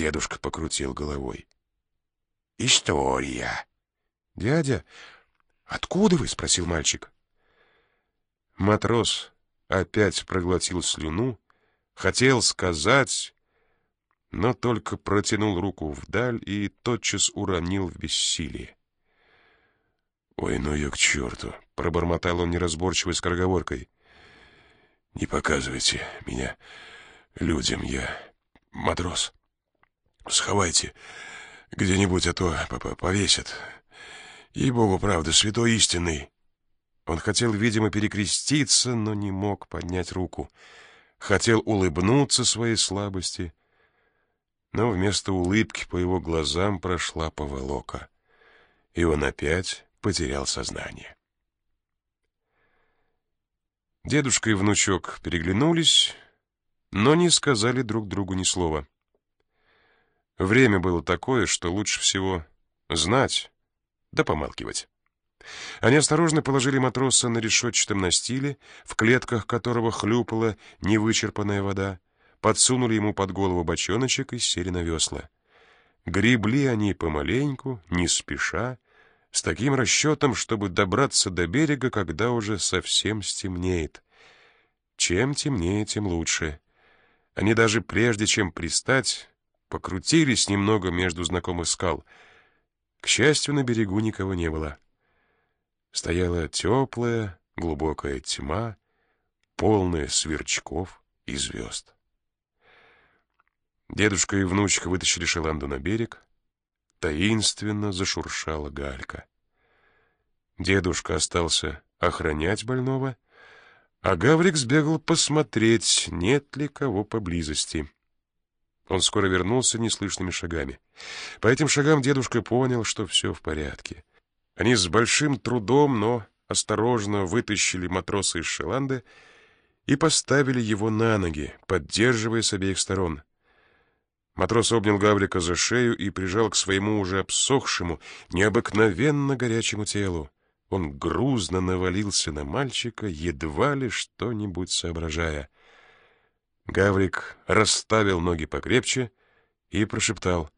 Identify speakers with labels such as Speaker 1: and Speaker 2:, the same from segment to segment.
Speaker 1: Дедушка покрутил головой. «История».
Speaker 2: «Дядя, откуда вы?» — спросил мальчик. Матрос опять проглотил слюну, хотел сказать, но только протянул руку вдаль и тотчас уронил в бессилие.
Speaker 1: «Ой, ну я к черту!» — пробормотал он неразборчивой скороговоркой. «Не показывайте меня людям, я матрос. Сховайте где-нибудь, а то повесят. Ей-богу, правда, святой истинный».
Speaker 2: Он хотел, видимо, перекреститься, но не мог поднять руку. Хотел улыбнуться своей слабости, но вместо улыбки по его глазам прошла поволока, и он опять потерял сознание. Дедушка и внучок переглянулись, но не сказали друг другу ни слова. Время было такое, что лучше всего знать да помалкивать. Они осторожно положили матроса на решетчатом настиле, в клетках которого хлюпала невычерпанная вода, подсунули ему под голову бочоночек и сели на весла. Гребли они помаленьку, не спеша, с таким расчетом, чтобы добраться до берега, когда уже совсем стемнеет. Чем темнее, тем лучше. Они даже прежде чем пристать, покрутились немного между знакомых скал. К счастью, на берегу никого не было. Стояла теплая, глубокая тьма, полная сверчков и звезд. Дедушка и внучка вытащили Шеланду на берег. Таинственно зашуршала галька. Дедушка остался охранять больного, а Гаврик сбегал посмотреть, нет ли кого поблизости. Он скоро вернулся неслышными шагами. По этим шагам дедушка понял, что все в порядке. Они с большим трудом, но осторожно вытащили матроса из Шеланды и поставили его на ноги, поддерживая с обеих сторон. Матрос обнял Гаврика за шею и прижал к своему уже обсохшему, необыкновенно горячему телу. Он грузно навалился на мальчика, едва ли что-нибудь соображая. Гаврик расставил ноги покрепче и прошептал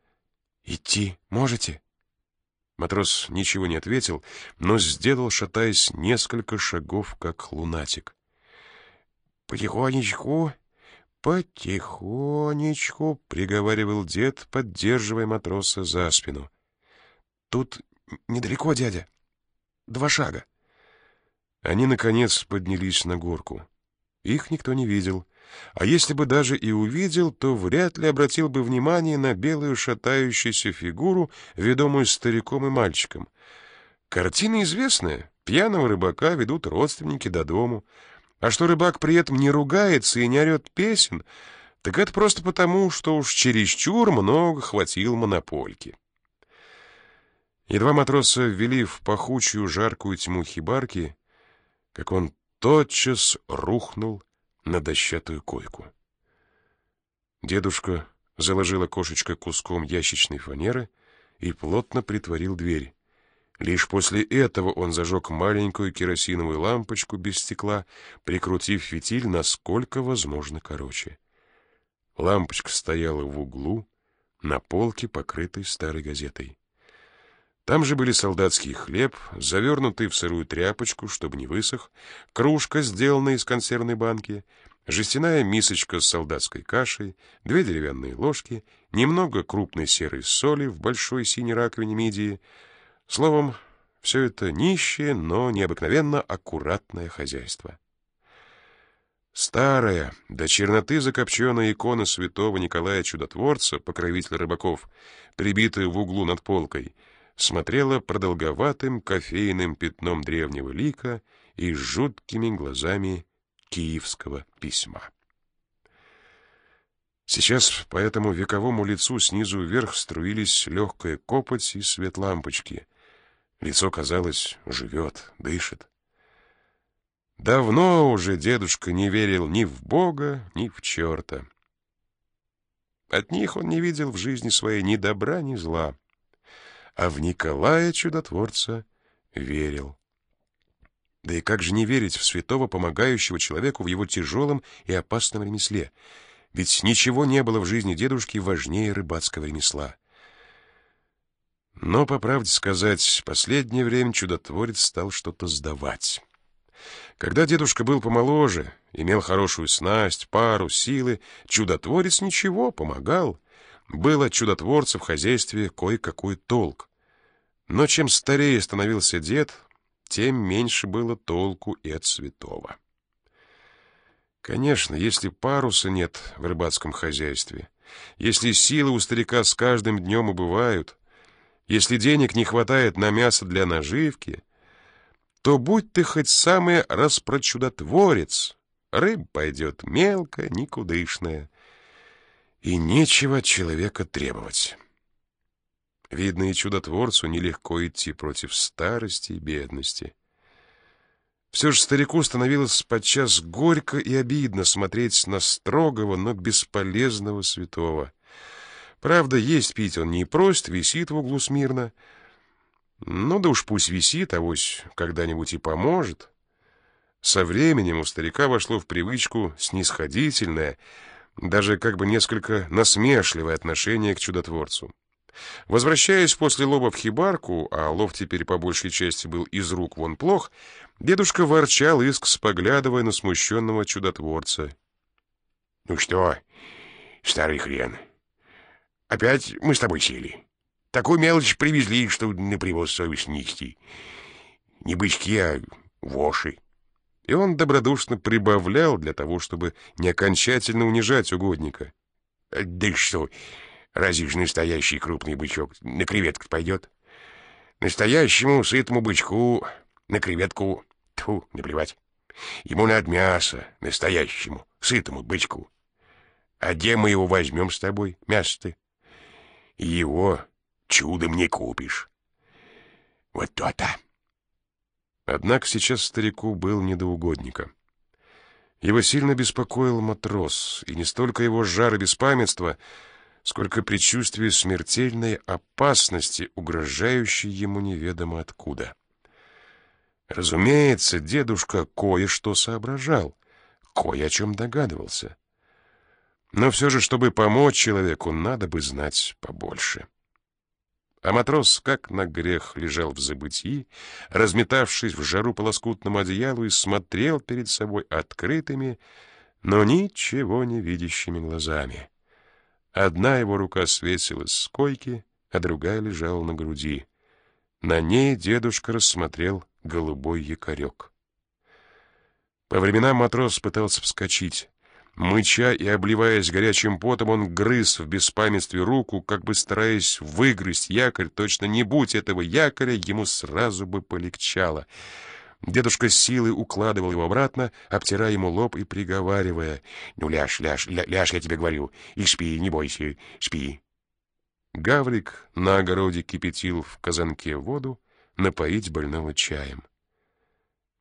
Speaker 2: «Идти можете?» Матрос ничего не ответил, но сделал, шатаясь, несколько шагов, как лунатик.
Speaker 1: «Потихонечку, потихонечку», — приговаривал дед, поддерживая матроса за спину.
Speaker 2: «Тут недалеко, дядя. Два шага».
Speaker 1: Они, наконец, поднялись на горку. Их никто не видел. А если бы даже и увидел, то вряд ли обратил бы внимание на белую шатающуюся фигуру, ведомую стариком и мальчиком. Картина известная. Пьяного рыбака ведут родственники до дому. А что рыбак при этом не ругается и не орет песен, так это просто потому, что уж чересчур много хватил монопольки. Едва матроса ввели в пахучую жаркую тьму хибарки, как он тотчас рухнул на дощатую койку. Дедушка заложил окошечко куском ящичной фанеры и плотно притворил дверь. Лишь после этого он зажег маленькую керосиновую лампочку без стекла, прикрутив фитиль насколько возможно короче. Лампочка стояла в углу, на полке, покрытой старой газетой. Там же были солдатский хлеб, завернутый в сырую тряпочку, чтобы не высох, кружка, сделанная из консервной банки, жестяная мисочка с солдатской кашей, две деревянные ложки, немного крупной серой соли в большой синей раковине мидии. Словом, все это нищее, но необыкновенно аккуратное хозяйство. Старая, до черноты закопченная икона святого Николая Чудотворца, покровителя рыбаков, прибитая в углу над полкой — смотрела продолговатым кофейным пятном древнего лика и жуткими глазами киевского письма. Сейчас по этому вековому лицу снизу вверх струились легкая копоть и свет лампочки. Лицо, казалось, живет, дышит. Давно уже дедушка не верил ни в Бога, ни в черта. От них он не видел в жизни своей ни добра, ни зла а в Николая Чудотворца верил. Да и как же не верить в святого, помогающего человеку в его тяжелом и опасном ремесле?
Speaker 2: ведь ничего не было в жизни дедушки важнее рыбацкого ремесла. Но, по правде сказать, последнее время чудотворец стал что-то сдавать. Когда дедушка был помоложе, имел хорошую снасть, пару, силы, чудотворец ничего, помогал. Было чудотворца в хозяйстве кое-какой толк. Но чем старее становился дед, тем меньше было толку и от святого. Конечно, если паруса нет в рыбацком хозяйстве, если силы у старика с каждым днем убывают, если денег не хватает на мясо для наживки, то будь ты хоть самый распрочудотворец, рыб пойдет мелко, никудышная, и нечего от человека требовать. Видно, и чудотворцу нелегко идти против старости и бедности. Все же старику становилось подчас горько и обидно смотреть на строгого, но бесполезного святого. Правда, есть пить он не просит, висит в углу смирно. Ну да уж пусть висит, авось когда-нибудь и поможет. Со временем у старика вошло в привычку снисходительное, даже как бы несколько насмешливое отношение к чудотворцу. Возвращаясь после лова в хибарку, а лов теперь по большей части был из рук вон плох, дедушка ворчал искс, поглядывая на смущенного чудотворца.
Speaker 1: — Ну что, старый хрен, опять мы с тобой сели? Такую мелочь привезли, что на привоз совесть нести. Не бычки, а воши.
Speaker 2: И он добродушно прибавлял для того, чтобы не окончательно унижать угодника.
Speaker 1: — Да что... Разве же настоящий крупный бычок на креветку пойдет? Настоящему сытому бычку на креветку, тьфу, наплевать. Ему надо мясо, настоящему, сытому бычку. А где мы его возьмем с тобой, мясо-то? Его чудом не купишь. Вот то-то.
Speaker 2: Однако сейчас старику был не до угодника. Его сильно беспокоил матрос, и не столько его жар и беспамятство, сколько предчувствие смертельной опасности, угрожающей ему неведомо откуда. Разумеется, дедушка кое-что соображал, кое о чем догадывался. Но все же, чтобы помочь человеку, надо бы знать побольше. А матрос, как на грех, лежал в забытии, разметавшись в жару по лоскутному одеялу и смотрел перед собой открытыми, но ничего не видящими глазами. Одна его рука свесилась с койки, а другая лежала на груди. На ней дедушка рассмотрел голубой якорек. По временам матрос пытался вскочить. Мыча и обливаясь горячим потом, он грыз в беспамятстве руку, как бы стараясь выгрызть якорь. Точно не будь этого якоря, ему сразу бы полегчало — Дедушка силой укладывал его обратно, обтирая ему лоб и приговаривая. «Ну, ляж, ляж, ля, ляж, я тебе говорю, и спи, не бойся, спи». Гаврик на огороде кипятил в казанке воду, напоить больного чаем.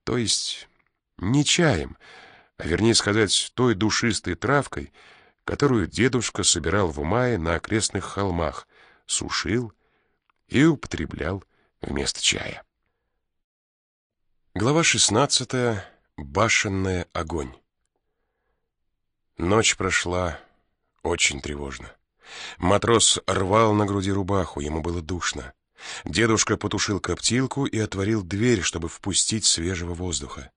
Speaker 2: То есть не чаем, а вернее сказать, той душистой травкой, которую дедушка собирал в мае на окрестных холмах, сушил и употреблял вместо чая. Глава 16. Башенный огонь. Ночь прошла очень тревожно. Матрос рвал на груди рубаху, ему было душно. Дедушка потушил коптилку и отворил дверь, чтобы впустить свежего воздуха.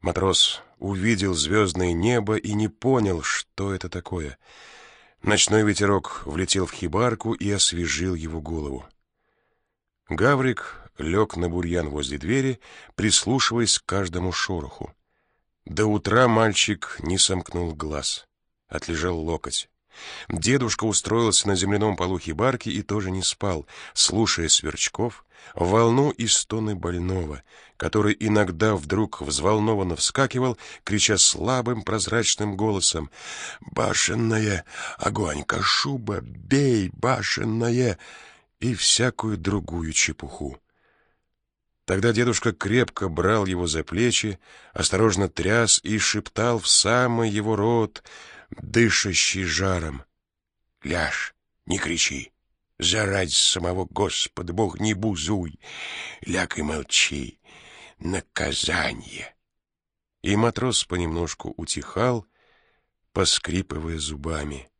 Speaker 2: Матрос увидел звездное небо и не понял, что это такое. Ночной ветерок влетел в хибарку и освежил его голову. Гаврик лег на бурьян возле двери, прислушиваясь к каждому шороху. До утра мальчик не сомкнул глаз. Отлежал локоть. Дедушка устроился на земляном полу хибарки и тоже не спал, слушая сверчков, волну и стоны больного, который иногда вдруг взволнованно вскакивал, крича слабым прозрачным голосом «Башенная! Огонь, кашуба! Бей, башенная!» и всякую другую чепуху. Тогда дедушка крепко брал его за плечи, осторожно тряс и шептал в самый его рот, дышащий жаром. «Ляж, не кричи! Заради самого Господа, Бог, не бузуй! Ляг и молчи! Наказание!» И матрос понемножку утихал, поскрипывая зубами.